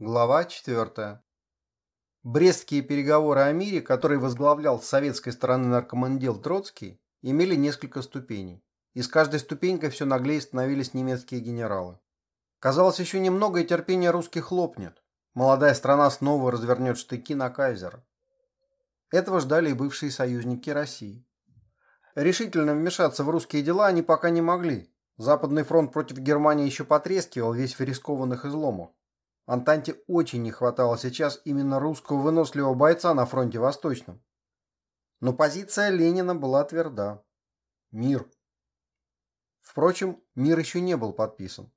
Глава 4. Брестские переговоры о мире, которые возглавлял с советской стороны наркомандел Троцкий, имели несколько ступеней. И с каждой ступенькой все наглее становились немецкие генералы. Казалось, еще немного и терпение русских лопнет. Молодая страна снова развернет штыки на кайзера. Этого ждали и бывшие союзники России. Решительно вмешаться в русские дела они пока не могли. Западный фронт против Германии еще потрескивал весь в рискованных изломах. Антанте очень не хватало сейчас именно русского выносливого бойца на фронте Восточном. Но позиция Ленина была тверда. Мир. Впрочем, мир еще не был подписан.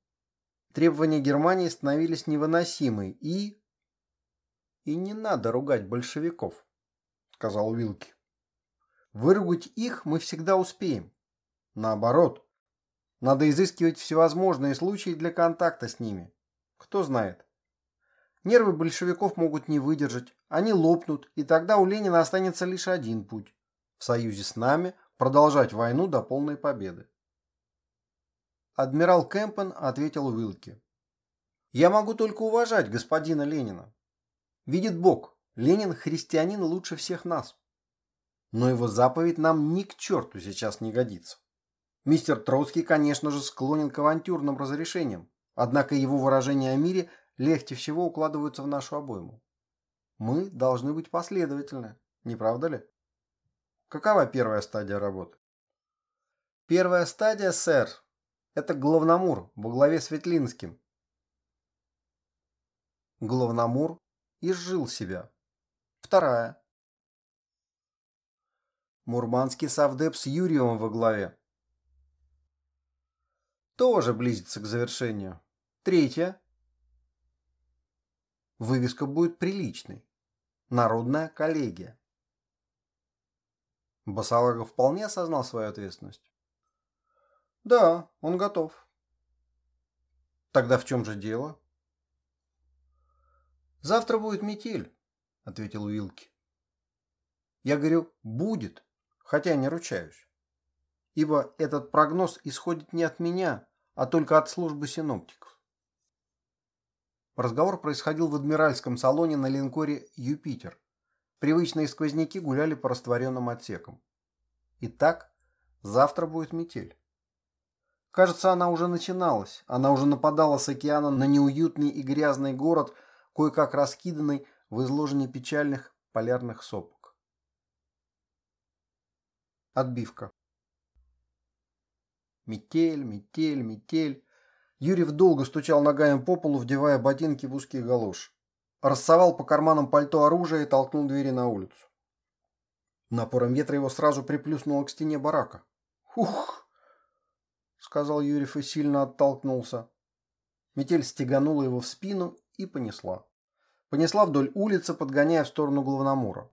Требования Германии становились невыносимы и... «И не надо ругать большевиков», — сказал Уилки. «Выругать их мы всегда успеем. Наоборот, надо изыскивать всевозможные случаи для контакта с ними. Кто знает, Нервы большевиков могут не выдержать, они лопнут, и тогда у Ленина останется лишь один путь – в союзе с нами продолжать войну до полной победы. Адмирал Кэмпен ответил Уилке. «Я могу только уважать господина Ленина. Видит Бог, Ленин христианин лучше всех нас. Но его заповедь нам ни к черту сейчас не годится. Мистер Троцкий, конечно же, склонен к авантюрным разрешениям, однако его выражение о мире – легче всего укладываются в нашу обойму. Мы должны быть последовательны, не правда ли? Какова первая стадия работы? Первая стадия, сэр, это Главномур во главе с Ветлинским. Главномур изжил себя. Вторая. Мурманский совдеп с Юрием во главе. Тоже близится к завершению. Третья. Вывеска будет приличной. Народная коллегия. Басалагов вполне осознал свою ответственность. Да, он готов. Тогда в чем же дело? Завтра будет метель, ответил Уилки. Я говорю, будет, хотя не ручаюсь. Ибо этот прогноз исходит не от меня, а только от службы синоптиков. Разговор происходил в адмиральском салоне на линкоре «Юпитер». Привычные сквозняки гуляли по растворенным отсекам. Итак, завтра будет метель. Кажется, она уже начиналась. Она уже нападала с океана на неуютный и грязный город, кое-как раскиданный в изложении печальных полярных сопок. Отбивка. Метель, метель, метель. Юрьев долго стучал ногами по полу, вдевая ботинки в узкие галоши. Рассовал по карманам пальто оружие и толкнул двери на улицу. Напором ветра его сразу приплюснуло к стене барака. «Ух!» — сказал Юрьев и сильно оттолкнулся. Метель стеганула его в спину и понесла. Понесла вдоль улицы, подгоняя в сторону Главномора.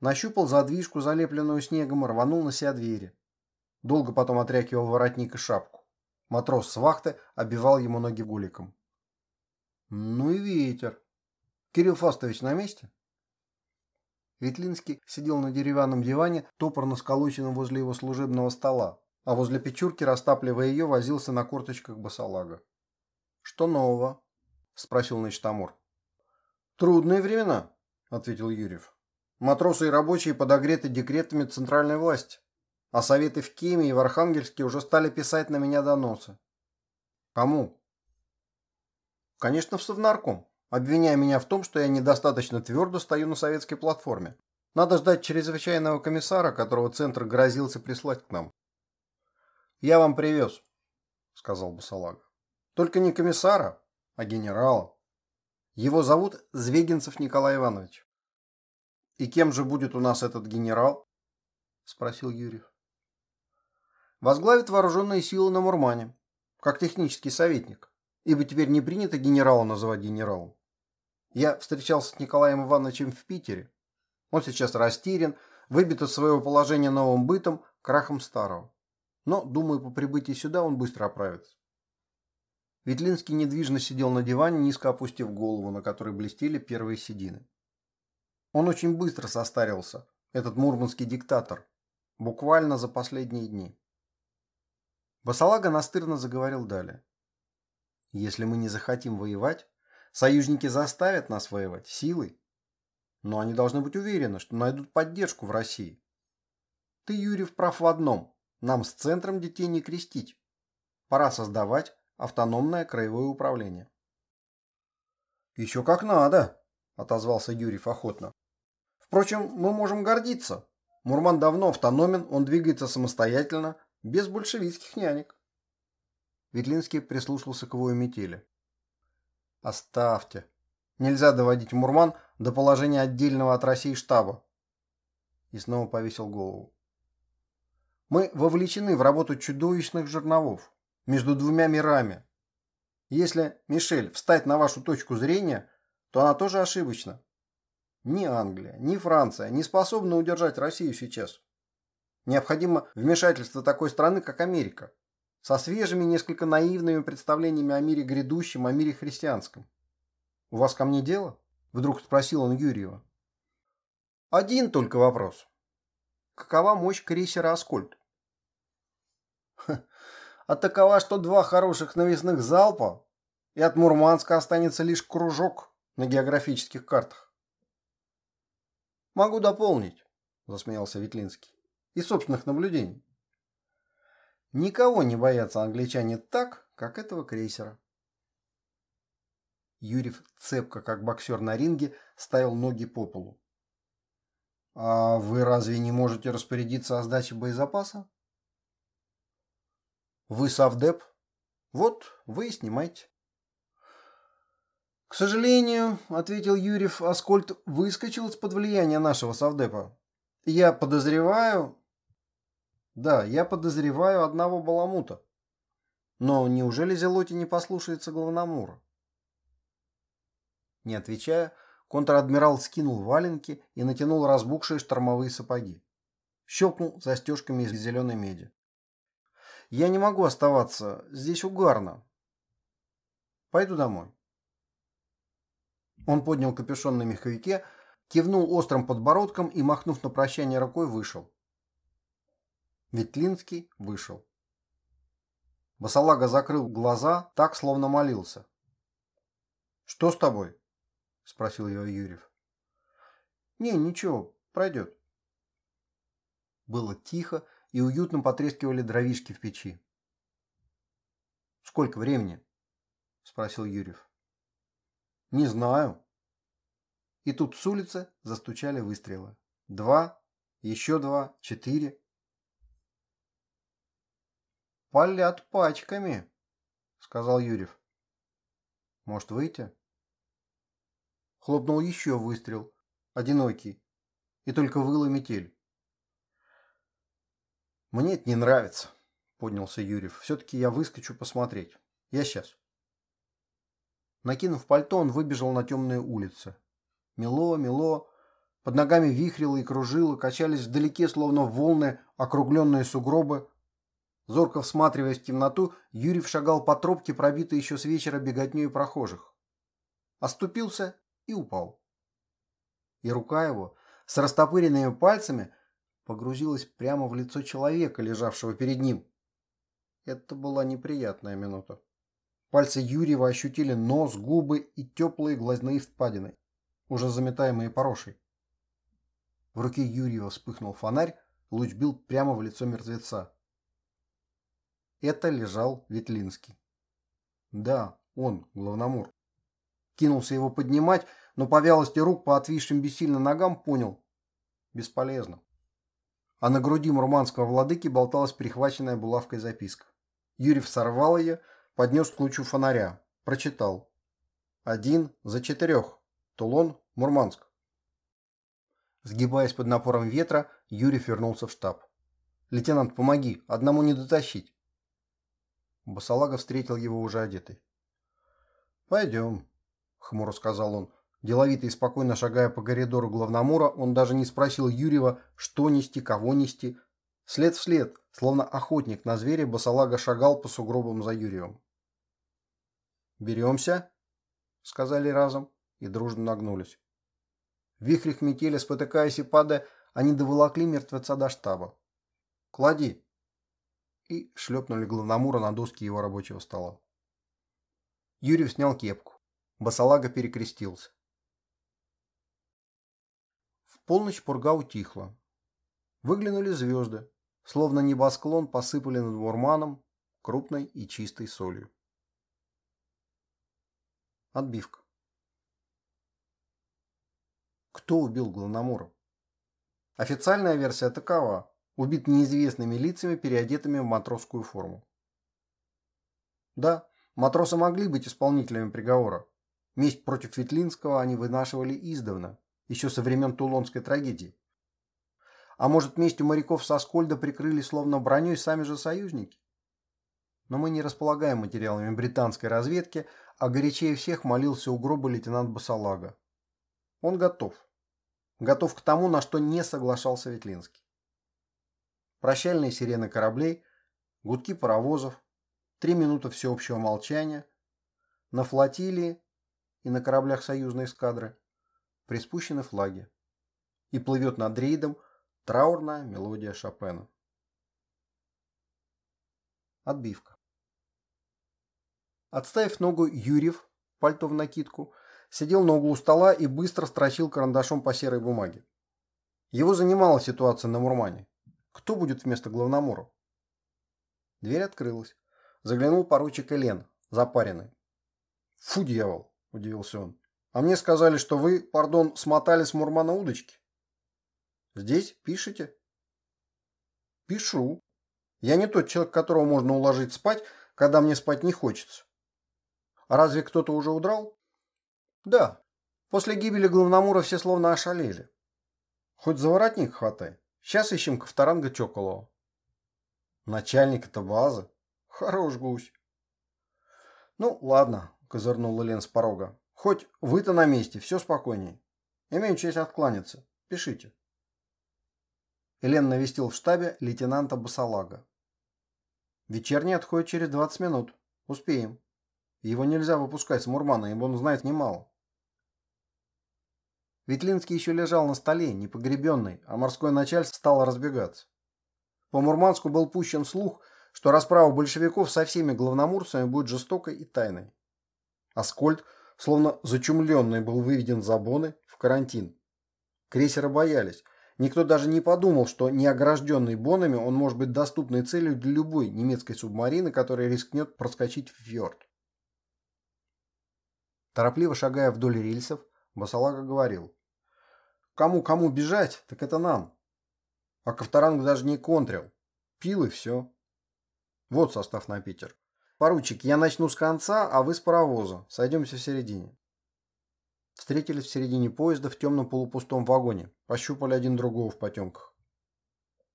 Нащупал задвижку, залепленную снегом, рванул на себя двери. Долго потом отряхивал воротник и шапку. Матрос с вахты обивал ему ноги гуликом. Ну и ветер. Кирилл Фастович на месте? Ветлинский сидел на деревянном диване, топорно сколоченном возле его служебного стола, а возле печурки, растапливая ее, возился на корточках босолага. «Что нового?» – спросил Начтамур. «Трудные времена», – ответил Юрьев. «Матросы и рабочие подогреты декретами центральной власти а советы в Кеме и в Архангельске уже стали писать на меня доносы. Кому? Конечно, в Совнарком, обвиняя меня в том, что я недостаточно твердо стою на советской платформе. Надо ждать чрезвычайного комиссара, которого Центр грозился прислать к нам. «Я вам привез», — сказал Бусалага. «Только не комиссара, а генерала. Его зовут Звегинцев Николай Иванович». «И кем же будет у нас этот генерал?» — спросил Юрьев возглавит вооруженные силы на Мурмане, как технический советник, ибо теперь не принято генерала называть генералом. Я встречался с Николаем Ивановичем в Питере. Он сейчас растерян, выбит из своего положения новым бытом, крахом старого. Но, думаю, по прибытии сюда он быстро оправится. Ветлинский недвижно сидел на диване, низко опустив голову, на которой блестели первые седины. Он очень быстро состарился, этот мурманский диктатор, буквально за последние дни. Басалага настырно заговорил далее. Если мы не захотим воевать, Союзники заставят нас воевать силой. Но они должны быть уверены, что найдут поддержку в России. Ты, Юрьев, прав в одном. Нам с центром детей не крестить. Пора создавать автономное краевое управление. Еще как надо, отозвался Юрьев охотно. Впрочем, мы можем гордиться. Мурман давно автономен, он двигается самостоятельно, без большевистских нянек. Ветлинский прислушался к вою метели. Оставьте. Нельзя доводить Мурман до положения отдельного от России штаба. И снова повесил голову. Мы вовлечены в работу чудовищных жерновов между двумя мирами. Если, Мишель, встать на вашу точку зрения, то она тоже ошибочна. Ни Англия, ни Франция не способны удержать Россию сейчас. Необходимо вмешательство такой страны, как Америка, со свежими, несколько наивными представлениями о мире грядущем, о мире христианском. «У вас ко мне дело?» – вдруг спросил он Юрьева. «Один только вопрос. Какова мощь крейсера «Аскольд»?» «А такова, что два хороших навесных залпа, и от Мурманска останется лишь кружок на географических картах». «Могу дополнить», – засмеялся Ветлинский и собственных наблюдений. Никого не боятся англичане так, как этого крейсера. Юрьев, цепко, как боксер на ринге, ставил ноги по полу. «А вы разве не можете распорядиться о сдаче боезапаса?» «Вы совдеп? Вот, вы и снимайте». «К сожалению, — ответил Юрьев, — Аскольд выскочил из-под влияния нашего совдепа. Я подозреваю, да, я подозреваю одного баламута. Но неужели Зелоти не послушается главномура? Не отвечая, контр-адмирал скинул валенки и натянул разбухшие штормовые сапоги. Щелкнул застежками из зеленой меди. «Я не могу оставаться. Здесь угарно. Пойду домой». Он поднял капюшон на меховике, кивнул острым подбородком и, махнув на прощание рукой, вышел. Ветлинский вышел. Басалага закрыл глаза, так, словно молился. «Что с тобой?» – спросил его Юрьев. «Не, ничего, пройдет». Было тихо, и уютно потрескивали дровишки в печи. «Сколько времени?» – спросил Юрьев. «Не знаю». И тут с улицы застучали выстрелы. Два, еще два, четыре. «Палят пачками», — сказал Юрьев. «Может, выйти?» Хлопнул еще выстрел, одинокий, и только выла метель. «Мне это не нравится», — поднялся Юрьев. «Все-таки я выскочу посмотреть. Я сейчас». Накинув пальто, он выбежал на темные улицы. Мело, мело, под ногами вихрило и кружило, качались вдалеке, словно волны, округленные сугробы, Зорко всматриваясь в темноту, Юрьев шагал по тропке, пробитой еще с вечера беготней прохожих. Оступился и упал. И рука его с растопыренными пальцами погрузилась прямо в лицо человека, лежавшего перед ним. Это была неприятная минута. Пальцы Юрьева ощутили нос, губы и теплые глазные впадины, уже заметаемые порошей. В руке Юрьева вспыхнул фонарь, луч бил прямо в лицо мертвеца. Это лежал Ветлинский. Да, он, главномор. Кинулся его поднимать, но по вялости рук, по отвисшим бессильно ногам, понял. Бесполезно. А на груди мурманского владыки болталась прихваченная булавкой записка. Юрьев сорвал ее, поднес к лучу фонаря. Прочитал. Один за четырех. Тулон, Мурманск. Сгибаясь под напором ветра, Юрьев вернулся в штаб. «Лейтенант, помоги, одному не дотащить». Басалага встретил его уже одетый. «Пойдем», — хмуро сказал он. Деловито и спокойно шагая по коридору главномора, он даже не спросил Юрьева, что нести, кого нести. След в след, словно охотник на зверя, Басалага шагал по сугробам за Юрьевым. «Беремся?» — сказали разом и дружно нагнулись. В вихрях метели, спотыкаясь и падая, они доволокли мертвеца до штаба. «Клади!» И шлепнули главномура на доски его рабочего стола. Юрий снял кепку. Басалага перекрестился. В полночь пурга утихла. Выглянули звезды, словно небосклон посыпали над Мурманом крупной и чистой солью. Отбивка. Кто убил Главномора? Официальная версия такова. Убит неизвестными лицами, переодетыми в матросскую форму. Да, матросы могли быть исполнителями приговора. Месть против Ветлинского они вынашивали издавна, еще со времен Тулонской трагедии. А может, местью моряков со Скольда прикрыли словно броней сами же союзники? Но мы не располагаем материалами британской разведки, а горячее всех молился у гроба лейтенант Басалага. Он готов. Готов к тому, на что не соглашался Ветлинский. Прощальные сирены кораблей, гудки паровозов, три минуты всеобщего молчания. На флотилии и на кораблях союзной эскадры приспущены флаги. И плывет над рейдом траурная мелодия Шопена. Отбивка. Отставив ногу Юрьев, пальто в накидку, сидел на углу стола и быстро строчил карандашом по серой бумаге. Его занимала ситуация на Мурмане. Кто будет вместо главномора? Дверь открылась. Заглянул поручик Элен, запаренный. «Фу, дьявол!» – удивился он. «А мне сказали, что вы, пардон, смотали с Мурмана удочки». «Здесь пишете?» «Пишу. Я не тот человек, которого можно уложить спать, когда мне спать не хочется. А разве кто-то уже удрал? Да. После гибели Главномура все словно ошалели. Хоть за воротник хватай. Сейчас ищем Ковторанга Чоколова. Начальник это базы. Хорош гусь. Ну, ладно, козырнул Лен с порога. Хоть вы-то на месте, все спокойней. Имею честь откланяться. Пишите. Элен навестил в штабе лейтенанта Басалага. Вечерний отходит через 20 минут. Успеем. Его нельзя выпускать с Мурмана, ибо он знает немало. Ветлинский еще лежал на столе, непогребенный, а морское начальство стало разбегаться. По Мурманску был пущен слух, что расправа большевиков со всеми главномурцами будет жестокой и тайной. Аскольд, словно зачумленный, был выведен за боны в карантин. Крейсера боялись, Никто даже не подумал, что неогражденный бонами он может быть доступной целью для любой немецкой субмарины, которая рискнет проскочить в фьорд. Торопливо шагая вдоль рельсов, Басалага говорил. Кому-кому бежать, так это нам. А Ковторанг даже не контрил. Пил и все. Вот состав на Питер. Поручик, я начну с конца, а вы с паровоза. Сойдемся в середине. Встретились в середине поезда в темном полупустом вагоне. Пощупали один другого в потемках.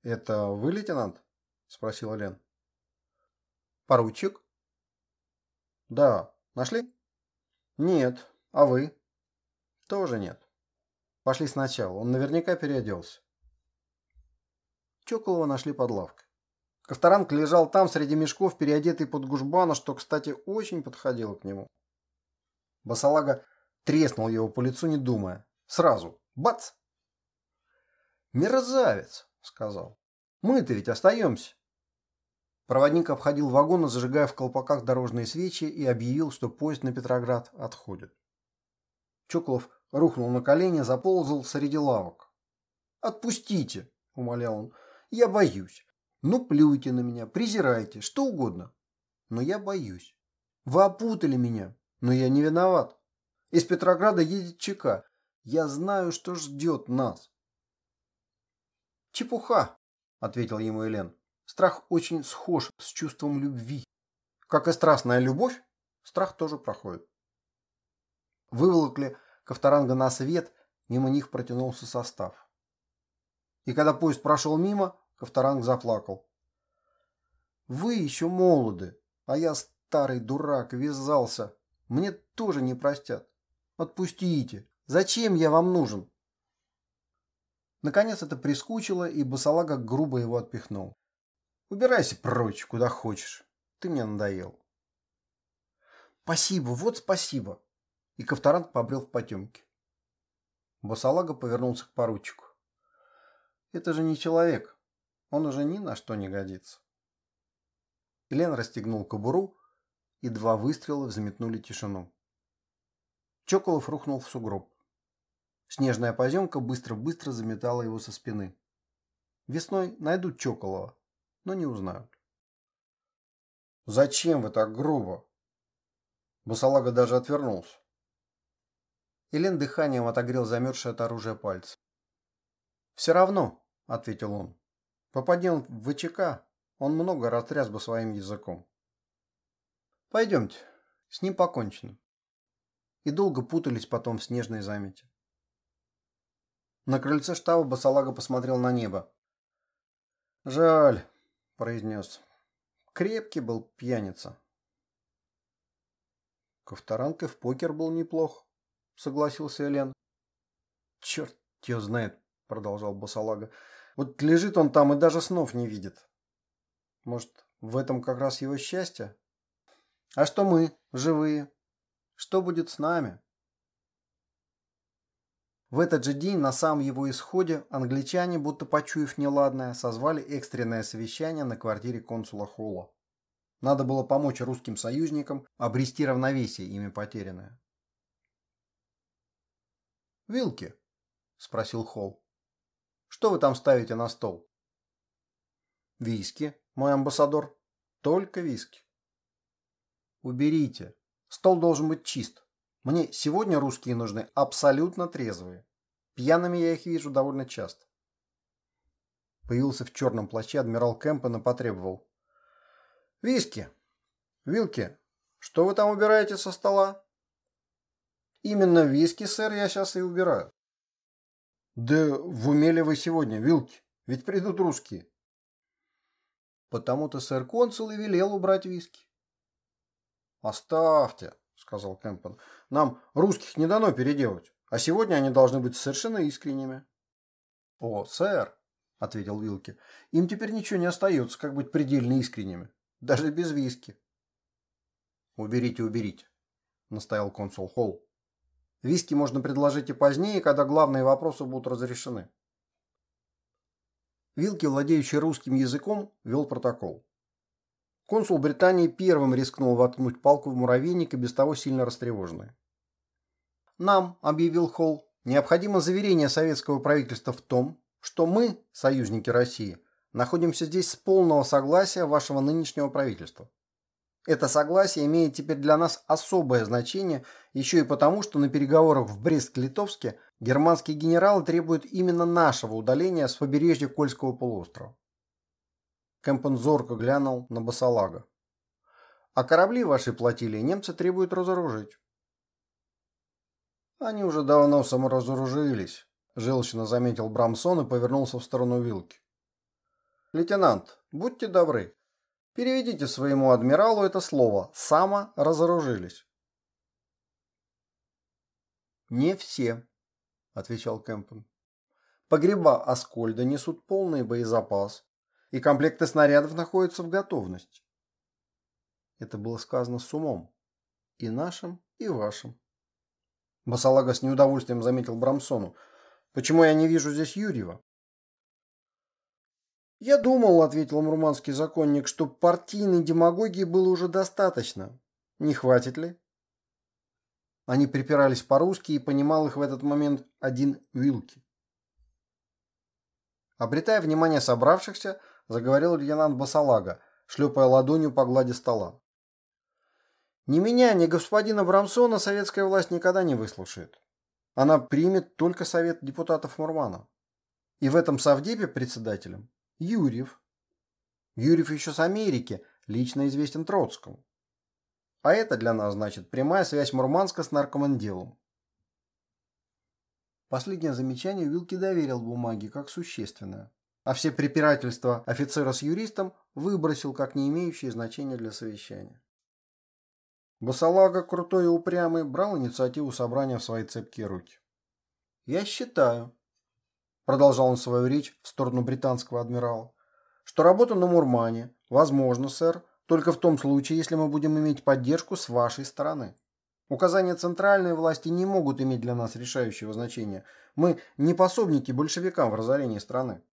«Это вы, лейтенант?» – спросила Лен. «Поручик?» «Да. Нашли?» «Нет. А вы?» «Тоже нет. Пошли сначала. Он наверняка переоделся». Чоколова нашли под лавкой. Ковторанг лежал там среди мешков, переодетый под гужбана, что, кстати, очень подходило к нему. Басалага Треснул его по лицу, не думая. Сразу. Бац! «Мерзавец!» — сказал. «Мы-то ведь остаемся!» Проводник обходил вагон, зажигая в колпаках дорожные свечи и объявил, что поезд на Петроград отходит. Чоколов рухнул на колени, заползал среди лавок. «Отпустите!» — умолял он. «Я боюсь. Ну, плюйте на меня, презирайте, что угодно. Но я боюсь. Вы опутали меня, но я не виноват. Из Петрограда едет ЧК. Я знаю, что ждет нас. Чепуха, ответил ему Элен. Страх очень схож с чувством любви. Как и страстная любовь, страх тоже проходит. Выволокли Ковторанга на свет, мимо них протянулся состав. И когда поезд прошел мимо, Ковторанг заплакал. «Вы еще молоды, а я старый дурак, вязался. Мне тоже не простят. Отпустите. Зачем я вам нужен? Наконец это прискучило, и Басалага грубо его отпихнул. Убирайся прочь, куда хочешь. Ты мне надоел. Спасибо, вот спасибо. И Ковторанг побрел в потемке. Басалага повернулся к поручику. Это же не человек. Он уже ни на что не годится. Лен расстегнул кобуру, и два выстрела взметнули тишину. Чоколов рухнул в сугроб. Снежная поземка быстро-быстро заметала его со спины. Весной найдут Чоколова, но не узнают. «Зачем вы так грубо?» Басалага даже отвернулся. Элен дыханием отогрел замерзший от оружия пальцы. «Все равно», — ответил он. «Попади он в ВЧК, он много растряс бы своим языком. Пойдемте, с ним покончено». И долго путались потом в снежной замете. На крыльце штаба Басалага посмотрел на небо. «Жаль», — произнес. «Крепкий был пьяница». Ковторанг и в покер был неплох согласился Элен. Черт ее знает, продолжал Басалага. Вот лежит он там и даже снов не видит. Может, в этом как раз его счастье? А что мы, живые? Что будет с нами? В этот же день, на самом его исходе, англичане, будто почуяв неладное, созвали экстренное совещание на квартире консула Холла. Надо было помочь русским союзникам обрести равновесие, ими потерянное. «Вилки?» – спросил Холл. «Что вы там ставите на стол?» «Виски, мой амбассадор. Только виски». «Уберите. Стол должен быть чист. Мне сегодня русские нужны абсолютно трезвые. Пьяными я их вижу довольно часто». Появился в черном плаще адмирал Кэмпен и потребовал. «Виски! Вилки! Что вы там убираете со стола?» Именно виски, сэр, я сейчас и убираю. Да в уме вы сегодня, вилки? Ведь придут русские. Потому-то сэр консул и велел убрать виски. Оставьте, сказал Кэмпон. Нам русских не дано переделать, а сегодня они должны быть совершенно искренними. О, сэр, ответил Вилки, им теперь ничего не остается, как быть предельно искренними, даже без виски. Уберите, уберите, настоял консул Холл. Виски можно предложить и позднее, когда главные вопросы будут разрешены. Вилки, владеющий русским языком, вел протокол. Консул Британии первым рискнул воткнуть палку в муравейник и без того сильно растревоженный. «Нам», — объявил Холл, — «необходимо заверение советского правительства в том, что мы, союзники России, находимся здесь с полного согласия вашего нынешнего правительства. Это согласие имеет теперь для нас особое значение еще и потому, что на переговорах в Брест-Литовске германские генералы требуют именно нашего удаления с побережья Кольского полуострова. Кэмпен зорко глянул на Басалага. А корабли вашей плотилии немцы требуют разоружить. Они уже давно саморазоружились, желчно заметил Брамсон и повернулся в сторону Вилки. Лейтенант, будьте добры, Переведите своему адмиралу это слово «само разоружились». «Не все», — отвечал Кэмпен. «Погреба Аскольда несут полный боезапас, и комплекты снарядов находятся в готовности». Это было сказано с умом. И нашим, и вашим. Басалага с неудовольствием заметил Брамсону. «Почему я не вижу здесь Юрьева?» «Я думал, — ответил мурманский законник, — что партийной демагогии было уже достаточно. Не хватит ли?» Они припирались по-русски, и понимал их в этот момент один Вилки. Обретая внимание собравшихся, заговорил лейтенант Басалага, шлепая ладонью по глади стола. «Ни меня, ни господина Брамсона советская власть никогда не выслушает. Она примет только совет депутатов Мурмана. И в этом совдепе председателем Юрьев. Юрьев еще с Америки, лично известен Троцкому. А это для нас значит прямая связь Мурманска с наркоманделом. Последнее замечание Вилки доверил бумаге как существенное, а все препирательства офицера с юристом выбросил как не имеющие значения для совещания. Басалага, крутой и упрямый, брал инициативу собрания в свои цепкие руки. «Я считаю, продолжал он свою речь в сторону британского адмирала, что работа на Мурмане возможно, сэр, только в том случае, если мы будем иметь поддержку с вашей стороны. Указания центральной власти не могут иметь для нас решающего значения. Мы не пособники большевикам в разорении страны.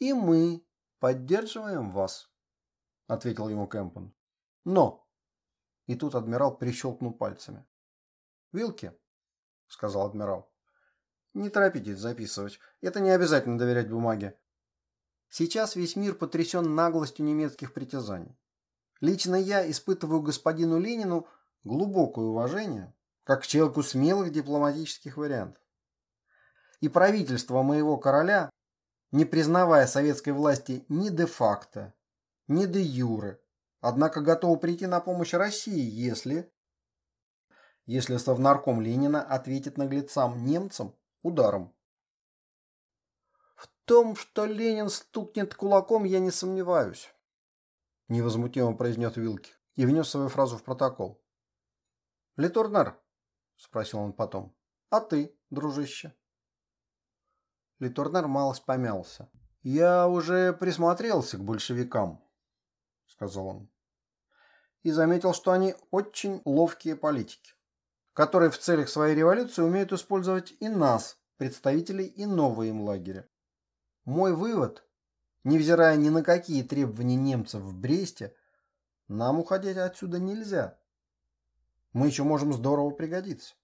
И мы поддерживаем вас, ответил ему Кэмпон. Но, и тут адмирал прищелкнул пальцами. «Вилки», — сказал адмирал. «Не торопитесь записывать. Это не обязательно доверять бумаге. Сейчас весь мир потрясен наглостью немецких притязаний. Лично я испытываю господину Ленину глубокое уважение, как к человеку смелых дипломатических вариантов. И правительство моего короля, не признавая советской власти ни де-факто, ни де-юре, однако готово прийти на помощь России, если... Если Совнарком Ленина ответит наглецам немцам ударом. В том, что Ленин стукнет кулаком, я не сомневаюсь. Невозмутимо произнес Вилки и внес свою фразу в протокол. «Литурнер?» – спросил он потом. «А ты, дружище?» Литурнер малость помялся. «Я уже присмотрелся к большевикам», – сказал он. «И заметил, что они очень ловкие политики, которые в целях своей революции умеют использовать и нас, представителей иного им лагеря. Мой вывод, невзирая ни на какие требования немцев в Бресте, нам уходить отсюда нельзя. Мы еще можем здорово пригодиться.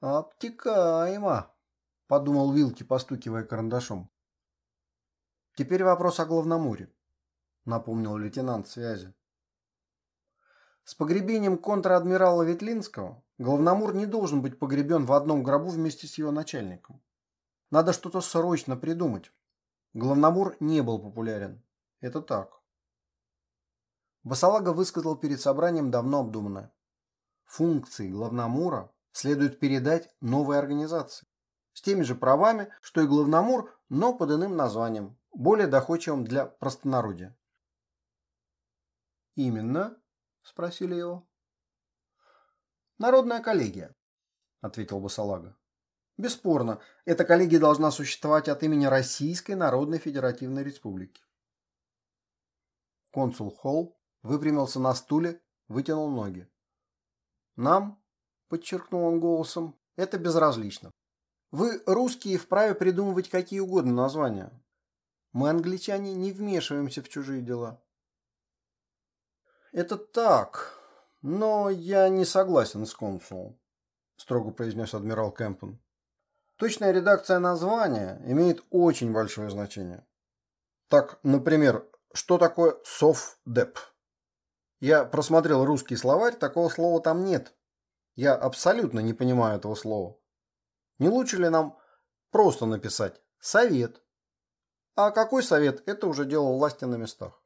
«Обтекаемо», — подумал Вилки, постукивая карандашом. «Теперь вопрос о главномуре», — напомнил лейтенант связи. С погребением контр-адмирала Ветлинского главномур не должен быть погребен в одном гробу вместе с его начальником. Надо что-то срочно придумать. Главномур не был популярен. Это так. Басалага высказал перед собранием давно обдуманное. Функции главномура следует передать новой организации. С теми же правами, что и главномур, но под иным названием, более доходчивым для простонародья. «Именно?» – спросили его. «Народная коллегия», – ответил Басалага. «Бесспорно, эта коллегия должна существовать от имени Российской Народной Федеративной Республики». Консул Холл выпрямился на стуле, вытянул ноги. Нам, подчеркнул он голосом, это безразлично. Вы, русские, вправе придумывать какие угодно названия. Мы, англичане, не вмешиваемся в чужие дела. Это так, но я не согласен с консулом, строго произнес адмирал Кэмпон. Точная редакция названия имеет очень большое значение. Так, например, что такое совдеп? Я просмотрел русский словарь, такого слова там нет. Я абсолютно не понимаю этого слова. Не лучше ли нам просто написать «совет»? А какой совет, это уже дело власти на местах.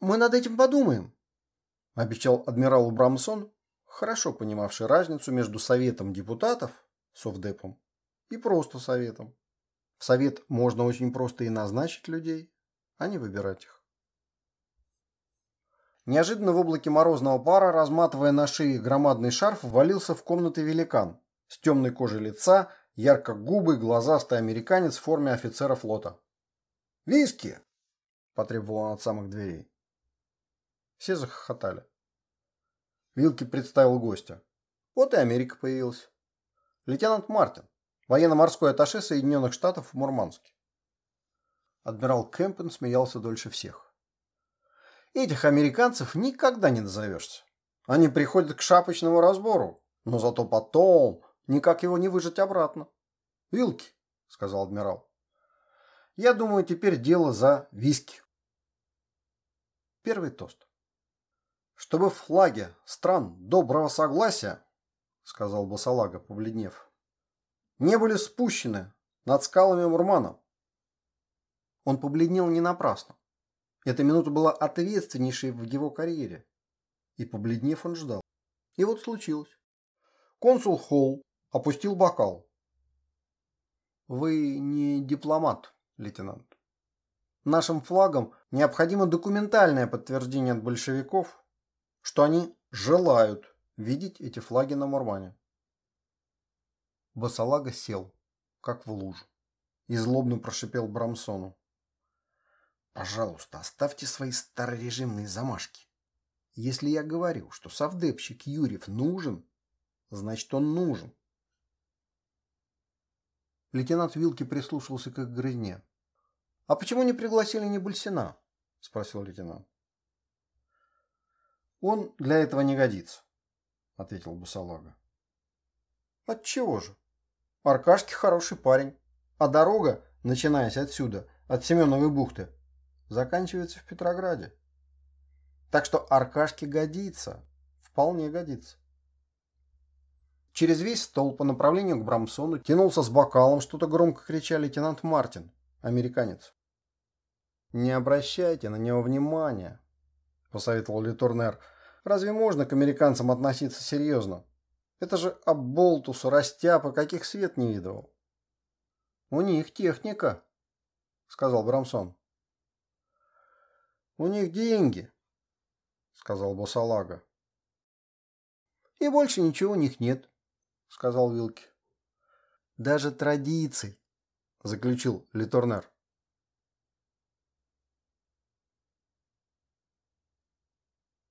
«Мы над этим подумаем», – обещал адмирал Брамсон, хорошо понимавший разницу между советом депутатов, совдепом, и просто советом. В совет можно очень просто и назначить людей, а не выбирать их. Неожиданно в облаке морозного пара, разматывая на шее громадный шарф, ввалился в комнаты великан. С темной кожей лица, ярко губы, глазастый американец в форме офицера флота. «Виски!» – потребовал он от самых дверей. Все захохотали. Вилки представил гостя. Вот и Америка появилась. Лейтенант Мартин, военно-морской атташе Соединенных Штатов в Мурманске. Адмирал Кэмпен смеялся дольше всех. Этих американцев никогда не назовешься. Они приходят к шапочному разбору, но зато потом никак его не выжить обратно. «Вилки», — сказал адмирал. «Я думаю, теперь дело за виски». Первый тост. «Чтобы флаги стран доброго согласия», — сказал Басалага, побледнев, «не были спущены над скалами Мурмана». Он побледнел не напрасно. Эта минута была ответственнейшей в его карьере. И побледнев он ждал. И вот случилось. Консул Холл опустил бокал. Вы не дипломат, лейтенант. Нашим флагам необходимо документальное подтверждение от большевиков, что они желают видеть эти флаги на Мурмане. Басалага сел, как в лужу, и злобно прошипел Брамсону. Пожалуйста, оставьте свои старорежимные замашки. Если я говорю, что совдепщик Юрьев нужен, значит он нужен. Лейтенант Вилки прислушивался к их грызне. «А почему не пригласили Небульсина?» – спросил лейтенант. «Он для этого не годится», – ответил Бусалага. Отчего же? Аркашки хороший парень, а дорога, начинаясь отсюда, от Семеновой бухты, заканчивается в Петрограде. Так что Аркашке годится, вполне годится. Через весь стол по направлению к Брамсону тянулся с бокалом, что-то громко крича лейтенант Мартин, американец. «Не обращайте на него внимания», — посоветовал Литурнер. «Разве можно к американцам относиться серьезно? Это же оболтус, растяпа, каких свет не видывал». «У них техника», — сказал Брамсон. «У них деньги», — сказал Босалага. «И больше ничего у них нет», — сказал Вилки. «Даже традиций», — заключил Литурнер.